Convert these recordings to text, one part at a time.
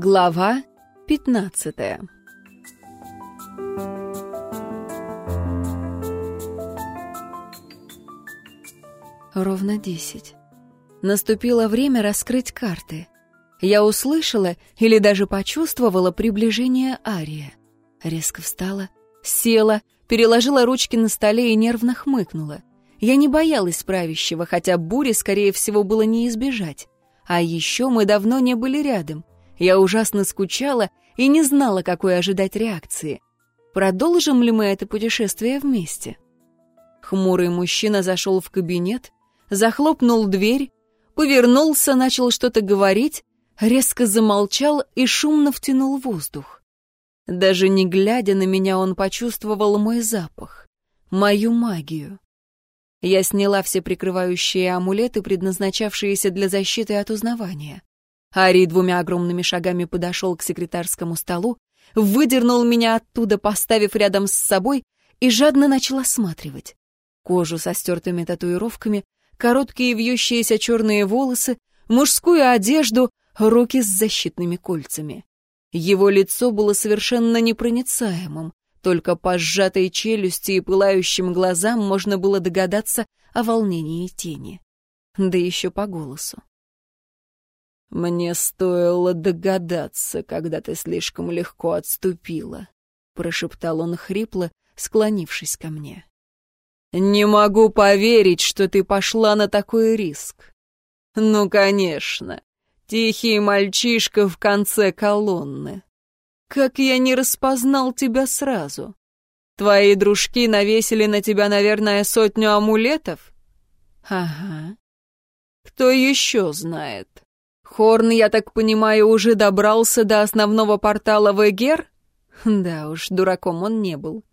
Глава пятнадцатая Ровно десять. Наступило время раскрыть карты. Я услышала или даже почувствовала приближение Ария. Резко встала, села, переложила ручки на столе и нервно хмыкнула. Я не боялась правящего, хотя бури, скорее всего, было не избежать. А еще мы давно не были рядом. Я ужасно скучала и не знала, какой ожидать реакции. Продолжим ли мы это путешествие вместе? Хмурый мужчина зашел в кабинет, захлопнул дверь, повернулся, начал что-то говорить, резко замолчал и шумно втянул воздух. Даже не глядя на меня, он почувствовал мой запах, мою магию. Я сняла все прикрывающие амулеты, предназначавшиеся для защиты от узнавания. Ари двумя огромными шагами подошел к секретарскому столу, выдернул меня оттуда, поставив рядом с собой, и жадно начал осматривать. Кожу со стертыми татуировками, короткие вьющиеся черные волосы, мужскую одежду, руки с защитными кольцами. Его лицо было совершенно непроницаемым, только по сжатой челюсти и пылающим глазам можно было догадаться о волнении тени. Да еще по голосу. «Мне стоило догадаться, когда ты слишком легко отступила», — прошептал он хрипло, склонившись ко мне. «Не могу поверить, что ты пошла на такой риск». «Ну, конечно, тихий мальчишка в конце колонны. Как я не распознал тебя сразу? Твои дружки навесили на тебя, наверное, сотню амулетов? Ага. Кто еще знает? Хорн, я так понимаю, уже добрался до основного портала в Эгер? Да уж, дураком он не был.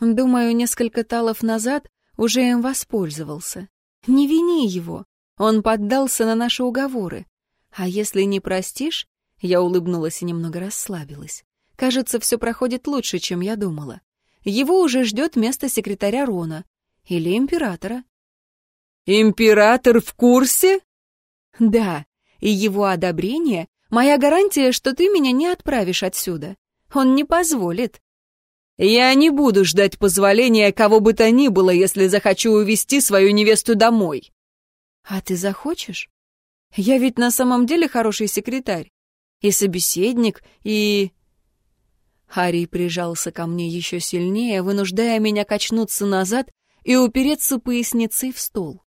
Думаю, несколько талов назад уже им воспользовался. Не вини его. Он поддался на наши уговоры. А если не простишь, я улыбнулась и немного расслабилась. Кажется, все проходит лучше, чем я думала. Его уже ждет место секретаря Рона. Или императора. «Император в курсе?» «Да, и его одобрение — моя гарантия, что ты меня не отправишь отсюда. Он не позволит». «Я не буду ждать позволения кого бы то ни было, если захочу увести свою невесту домой». «А ты захочешь? Я ведь на самом деле хороший секретарь и собеседник, и...» Харри прижался ко мне еще сильнее, вынуждая меня качнуться назад и упереться поясницей в стол.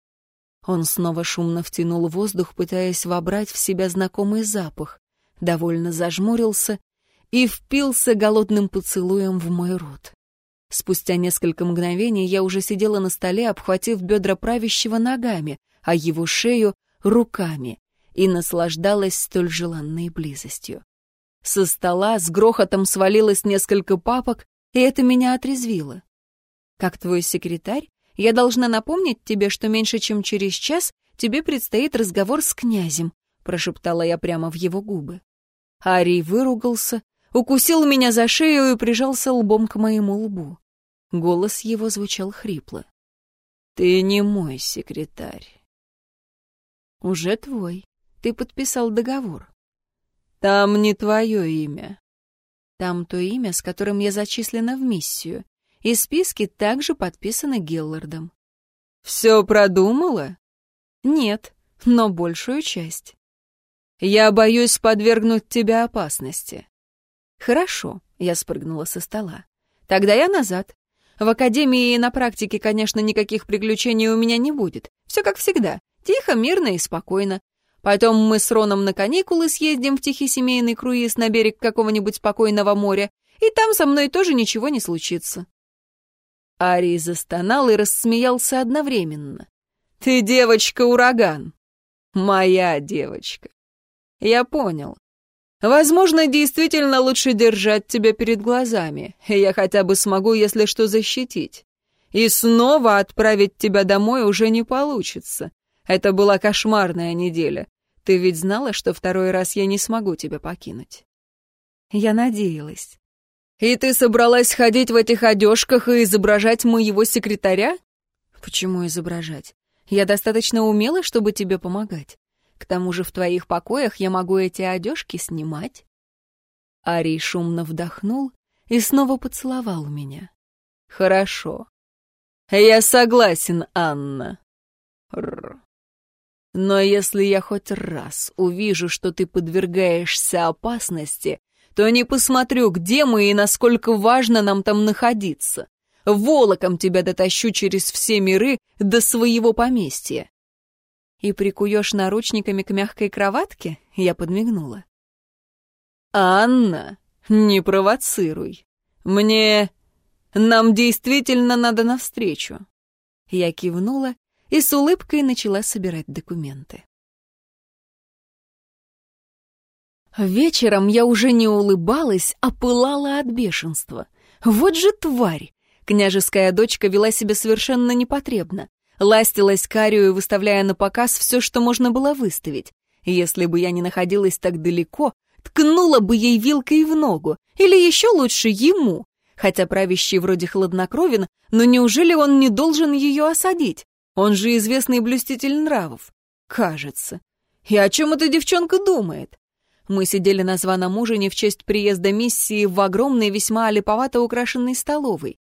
Он снова шумно втянул воздух, пытаясь вобрать в себя знакомый запах, довольно зажмурился и впился голодным поцелуем в мой рот. Спустя несколько мгновений я уже сидела на столе, обхватив бедра правящего ногами, а его шею — руками, и наслаждалась столь желанной близостью. Со стола с грохотом свалилось несколько папок, и это меня отрезвило. Как твой секретарь, я должна напомнить тебе, что меньше чем через час тебе предстоит разговор с князем, прошептала я прямо в его губы. Арий выругался, укусил меня за шею и прижался лбом к моему лбу. Голос его звучал хрипло. «Ты не мой секретарь». «Уже твой», ты подписал договор. Там не твое имя. Там то имя, с которым я зачислена в миссию. И списки также подписаны Геллардом. Все продумала? Нет, но большую часть. Я боюсь подвергнуть тебя опасности. Хорошо, я спрыгнула со стола. Тогда я назад. В академии и на практике, конечно, никаких приключений у меня не будет. Все как всегда. Тихо, мирно и спокойно. Потом мы с Роном на каникулы съездим в тихий семейный круиз на берег какого-нибудь спокойного моря, и там со мной тоже ничего не случится». Арий застонал и рассмеялся одновременно. «Ты девочка-ураган!» «Моя девочка!» «Я понял. Возможно, действительно лучше держать тебя перед глазами. Я хотя бы смогу, если что, защитить. И снова отправить тебя домой уже не получится. Это была кошмарная неделя. Ты ведь знала, что второй раз я не смогу тебя покинуть?» Я надеялась. «И ты собралась ходить в этих одежках и изображать моего секретаря?» «Почему изображать? Я достаточно умела, чтобы тебе помогать. К тому же в твоих покоях я могу эти одежки снимать. Арий шумно вдохнул и снова поцеловал меня. Хорошо. Я согласен, Анна. Рр. Но если я хоть раз увижу, что ты подвергаешься опасности, то не посмотрю, где мы и насколько важно нам там находиться. Волоком тебя дотащу через все миры до своего поместья. И прикуешь наручниками к мягкой кроватке? Я подмигнула. Анна, не провоцируй. Мне... Нам действительно надо навстречу. Я кивнула и с улыбкой начала собирать документы. Вечером я уже не улыбалась, а пылала от бешенства. Вот же тварь! Княжеская дочка вела себя совершенно непотребно. Ластилась карию, выставляя на показ все, что можно было выставить. Если бы я не находилась так далеко, ткнула бы ей вилкой в ногу, или еще лучше ему. Хотя правящий вроде хладнокровен, но неужели он не должен ее осадить? Он же известный блюститель нравов. Кажется. И о чем эта девчонка думает? Мы сидели на званом ужине в честь приезда миссии в огромной, весьма олиповато украшенной столовой.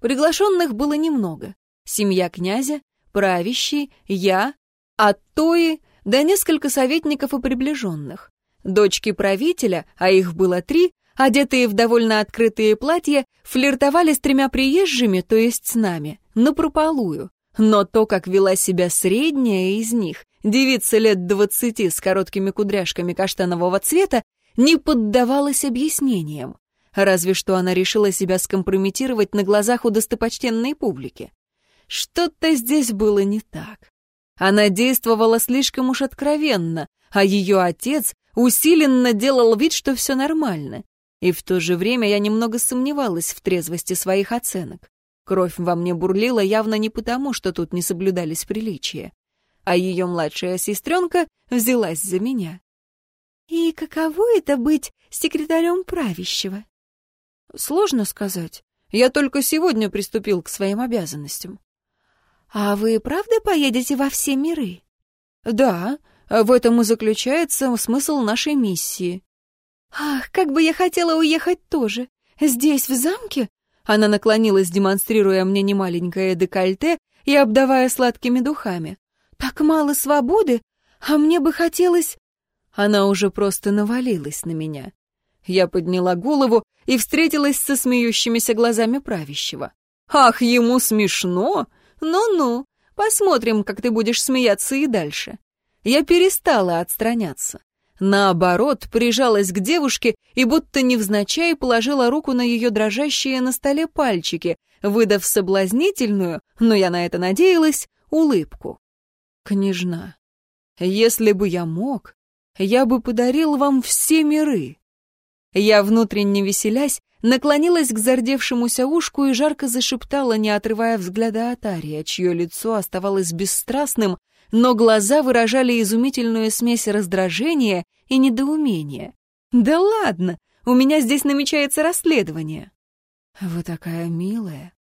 Приглашенных было немного. Семья князя, правящий, я, Аттои, да несколько советников и приближенных. Дочки правителя, а их было три, одетые в довольно открытые платья, флиртовали с тремя приезжими, то есть с нами, напропалую. Но то, как вела себя средняя из них, девица лет двадцати с короткими кудряшками каштанового цвета, не поддавалось объяснениям. Разве что она решила себя скомпрометировать на глазах у достопочтенной публики. Что-то здесь было не так. Она действовала слишком уж откровенно, а ее отец усиленно делал вид, что все нормально. И в то же время я немного сомневалась в трезвости своих оценок. Кровь во мне бурлила явно не потому, что тут не соблюдались приличия. А ее младшая сестренка взялась за меня. «И каково это быть секретарем правящего?» «Сложно сказать. Я только сегодня приступил к своим обязанностям». «А вы правда поедете во все миры?» «Да, в этом и заключается смысл нашей миссии». «Ах, как бы я хотела уехать тоже! Здесь, в замке, она наклонилась, демонстрируя мне немаленькое декольте и обдавая сладкими духами. «Так мало свободы, а мне бы хотелось...» Она уже просто навалилась на меня. Я подняла голову и встретилась со смеющимися глазами правящего. «Ах, ему смешно? Ну-ну, посмотрим, как ты будешь смеяться и дальше». Я перестала отстраняться. Наоборот, прижалась к девушке и будто невзначай положила руку на ее дрожащие на столе пальчики, выдав соблазнительную, но я на это надеялась, улыбку. «Княжна, если бы я мог, я бы подарил вам все миры». Я, внутренне веселясь, наклонилась к зардевшемуся ушку и жарко зашептала, не отрывая взгляда от Ария, чье лицо оставалось бесстрастным, но глаза выражали изумительную смесь раздражения и недоумения. «Да ладно, у меня здесь намечается расследование». «Вы такая милая,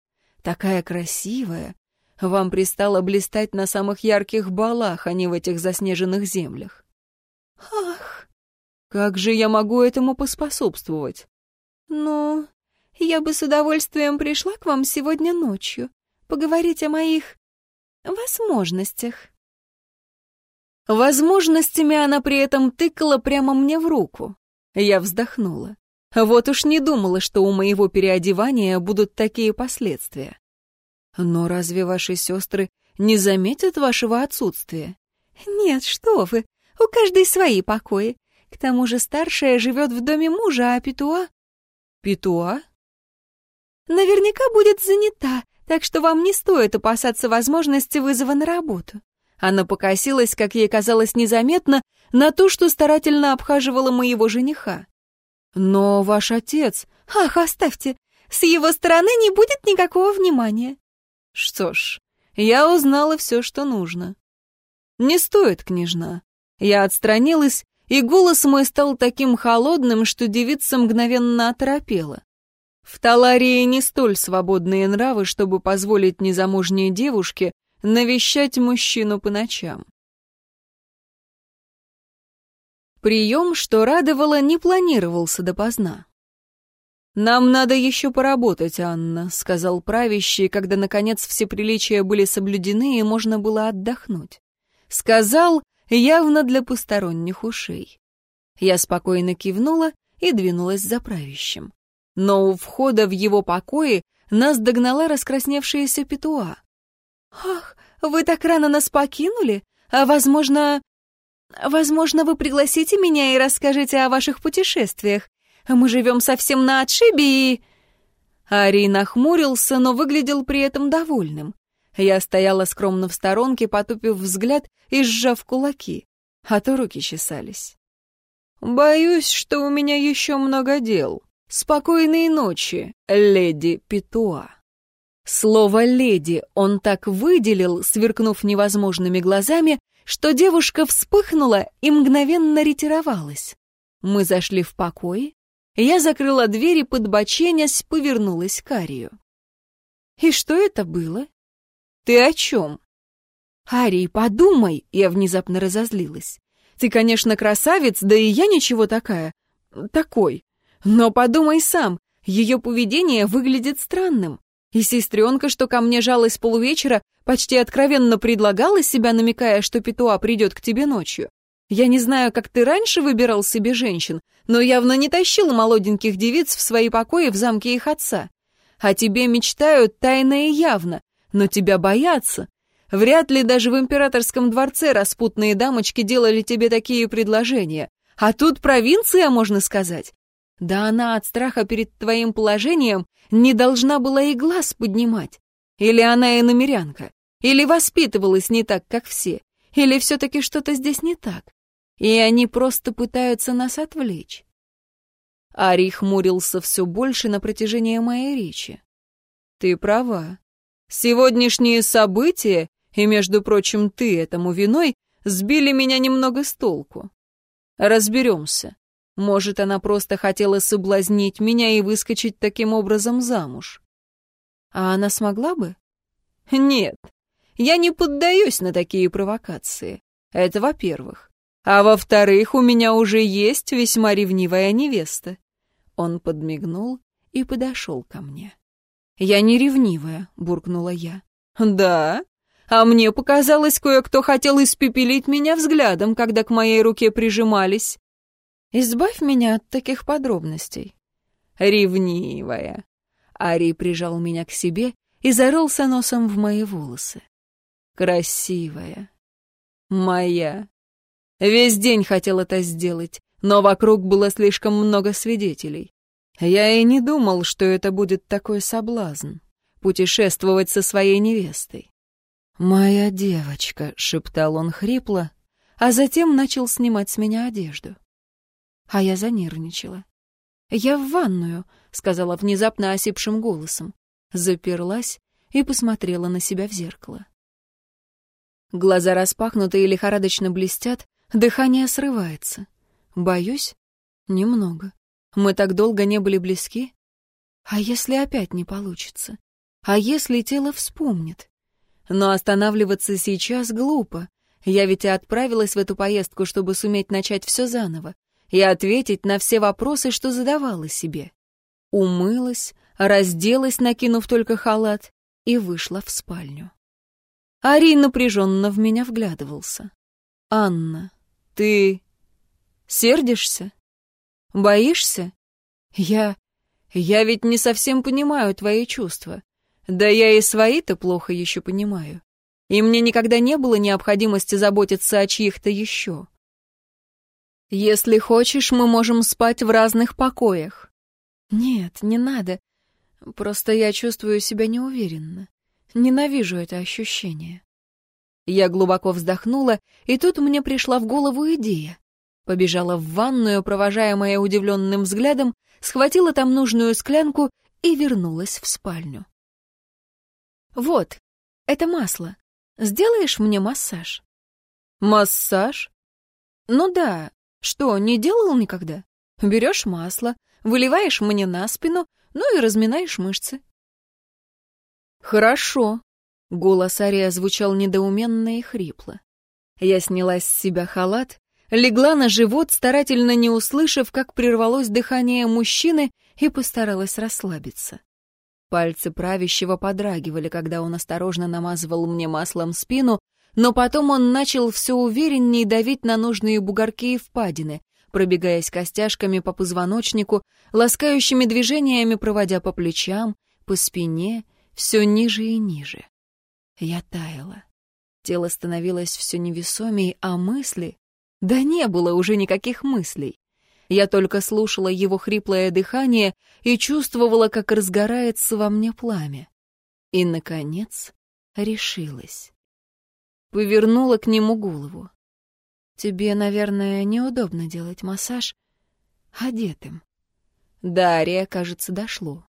такая красивая. Вам пристало блистать на самых ярких балах, а не в этих заснеженных землях». «Ах, как же я могу этому поспособствовать?» «Ну, я бы с удовольствием пришла к вам сегодня ночью, поговорить о моих возможностях». Возможностями она при этом тыкала прямо мне в руку. Я вздохнула. Вот уж не думала, что у моего переодевания будут такие последствия. Но разве ваши сестры не заметят вашего отсутствия? Нет, что вы, у каждой свои покои. К тому же старшая живет в доме мужа, а Петуа... Петуа? Наверняка будет занята, так что вам не стоит опасаться возможности вызова на работу. Она покосилась, как ей казалось незаметно, на то, что старательно обхаживала моего жениха. «Но ваш отец...» «Ах, оставьте! С его стороны не будет никакого внимания». «Что ж, я узнала все, что нужно». «Не стоит, княжна». Я отстранилась, и голос мой стал таким холодным, что девица мгновенно оторопела. В Таларии не столь свободные нравы, чтобы позволить незамужней девушке навещать мужчину по ночам. Прием, что радовало, не планировался допоздна. «Нам надо еще поработать, Анна», — сказал правящий, когда, наконец, все приличия были соблюдены и можно было отдохнуть. Сказал явно для посторонних ушей. Я спокойно кивнула и двинулась за правящим. Но у входа в его покои нас догнала раскрасневшаяся петуа. «Ах, вы так рано нас покинули? А, возможно... Возможно, вы пригласите меня и расскажете о ваших путешествиях. Мы живем совсем на отшибе и...» Ари нахмурился, но выглядел при этом довольным. Я стояла скромно в сторонке, потупив взгляд и сжав кулаки, а то руки чесались. «Боюсь, что у меня еще много дел. Спокойной ночи, леди Петуа». Слово «леди» он так выделил, сверкнув невозможными глазами, что девушка вспыхнула и мгновенно ретировалась. Мы зашли в покой. Я закрыла дверь и, подбоченясь, повернулась к Арию. «И что это было?» «Ты о чем?» «Арий, подумай!» — я внезапно разозлилась. «Ты, конечно, красавец, да и я ничего такая. Такой. Но подумай сам, ее поведение выглядит странным. И сестренка, что ко мне жалась полувечера, почти откровенно предлагала себя, намекая, что Петуа придет к тебе ночью. Я не знаю, как ты раньше выбирал себе женщин, но явно не тащил молоденьких девиц в свои покои в замке их отца. О тебе мечтают тайно и явно, но тебя боятся. Вряд ли даже в императорском дворце распутные дамочки делали тебе такие предложения. А тут провинция, можно сказать. Да она от страха перед твоим положением не должна была и глаз поднимать. Или она и намерянка, или воспитывалась не так, как все, или все-таки что-то здесь не так. И они просто пытаются нас отвлечь. Ари хмурился все больше на протяжении моей речи. Ты права. Сегодняшние события, и, между прочим, ты этому виной, сбили меня немного с толку. Разберемся. Может, она просто хотела соблазнить меня и выскочить таким образом замуж. А она смогла бы? Нет, я не поддаюсь на такие провокации. Это во-первых. А во-вторых, у меня уже есть весьма ревнивая невеста. Он подмигнул и подошел ко мне. «Я не ревнивая», — буркнула я. «Да? А мне показалось, кое-кто хотел испепелить меня взглядом, когда к моей руке прижимались. Избавь меня от таких подробностей. Ревнивая. Ари прижал меня к себе и зарылся носом в мои волосы. Красивая. Моя. Весь день хотел это сделать, но вокруг было слишком много свидетелей. Я и не думал, что это будет такой соблазн — путешествовать со своей невестой. «Моя девочка», — шептал он хрипло, а затем начал снимать с меня одежду а я занервничала. «Я в ванную», — сказала внезапно осипшим голосом. Заперлась и посмотрела на себя в зеркало. Глаза распахнуты и лихорадочно блестят, дыхание срывается. Боюсь? Немного. Мы так долго не были близки. А если опять не получится? А если тело вспомнит? Но останавливаться сейчас глупо. Я ведь и отправилась в эту поездку, чтобы суметь начать все заново и ответить на все вопросы, что задавала себе. Умылась, разделась, накинув только халат, и вышла в спальню. Ари напряженно в меня вглядывался. «Анна, ты сердишься? Боишься? Я... Я ведь не совсем понимаю твои чувства. Да я и свои-то плохо еще понимаю. И мне никогда не было необходимости заботиться о чьих-то еще. Если хочешь, мы можем спать в разных покоях. Нет, не надо. Просто я чувствую себя неуверенно. Ненавижу это ощущение. Я глубоко вздохнула, и тут мне пришла в голову идея. Побежала в ванную, провожаемая удивленным взглядом, схватила там нужную склянку и вернулась в спальню. «Вот, это масло. Сделаешь мне массаж?» «Массаж?» «Ну да, что, не делал никогда? Берешь масло, выливаешь мне на спину, ну и разминаешь мышцы. Хорошо. Голос Ария звучал недоуменно и хрипло. Я сняла с себя халат, легла на живот, старательно не услышав, как прервалось дыхание мужчины, и постаралась расслабиться. Пальцы правящего подрагивали, когда он осторожно намазывал мне маслом спину, но потом он начал все увереннее давить на нужные бугорки и впадины, пробегаясь костяшками по позвоночнику, ласкающими движениями проводя по плечам, по спине, все ниже и ниже. Я таяла. Тело становилось все невесомее, а мысли... Да не было уже никаких мыслей. Я только слушала его хриплое дыхание и чувствовала, как разгорается во мне пламя. И, наконец, решилась. Повернула к нему голову. «Тебе, наверное, неудобно делать массаж одетым». Дарья, кажется, дошло.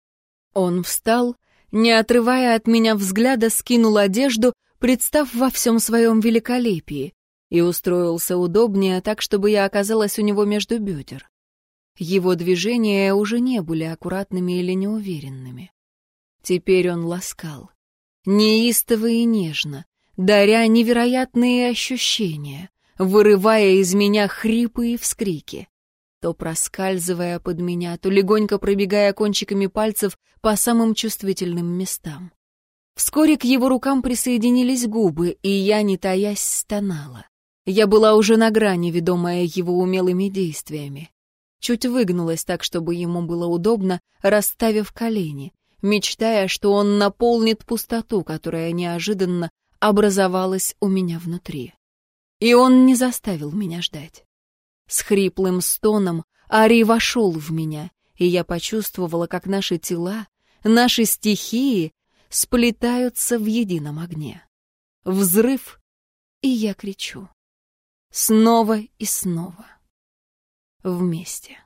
Он встал, не отрывая от меня взгляда, скинул одежду, представ во всем своем великолепии, и устроился удобнее так, чтобы я оказалась у него между бедер. Его движения уже не были аккуратными или неуверенными. Теперь он ласкал. Неистово и нежно, даря невероятные ощущения, вырывая из меня хрипы и вскрики, то проскальзывая под меня, то легонько пробегая кончиками пальцев по самым чувствительным местам. Вскоре к его рукам присоединились губы, и я, не таясь, стонала. Я была уже на грани, ведомая его умелыми действиями. Чуть выгнулась так, чтобы ему было удобно, расставив колени, мечтая, что он наполнит пустоту, которая неожиданно образовалась у меня внутри. И он не заставил меня ждать. С хриплым стоном Ари вошел в меня, и я почувствовала, как наши тела, наши стихии сплетаются в едином огне. Взрыв, и я кричу. Снова и снова. Вместе.